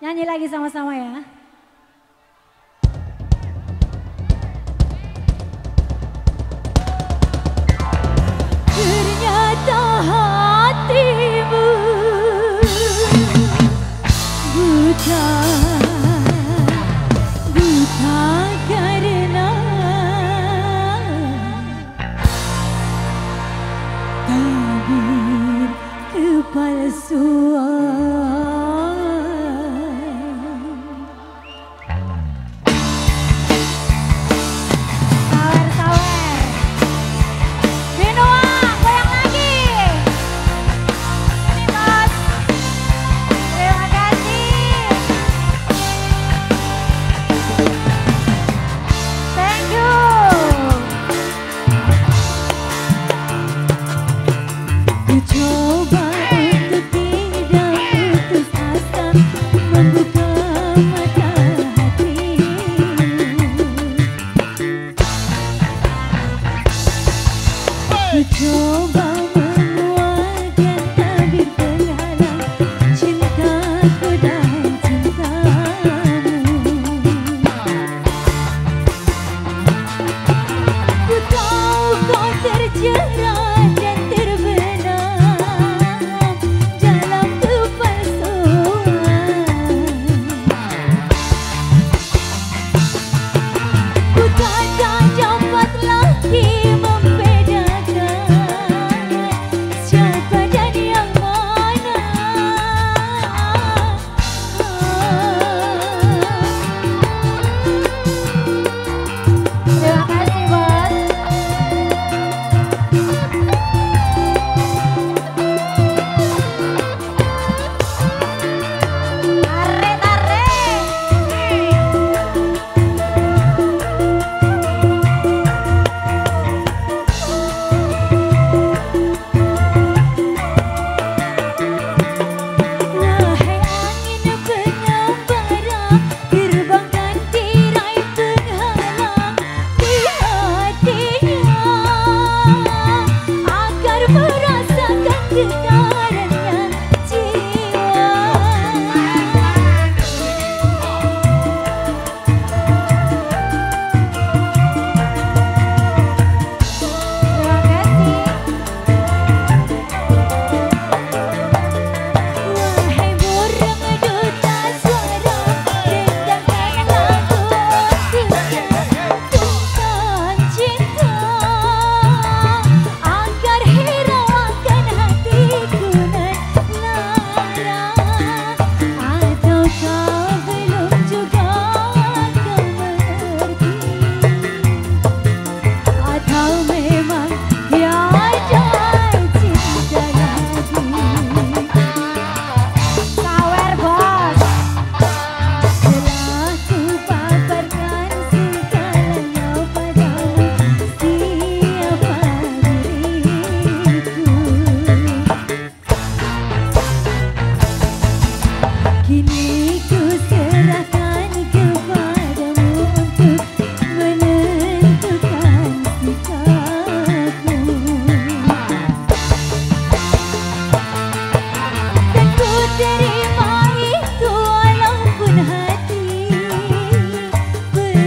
Nyanyi lagi sama-sama ya. Ternyata hatimu buta, buta karena tabir kepalsuan.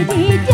DJ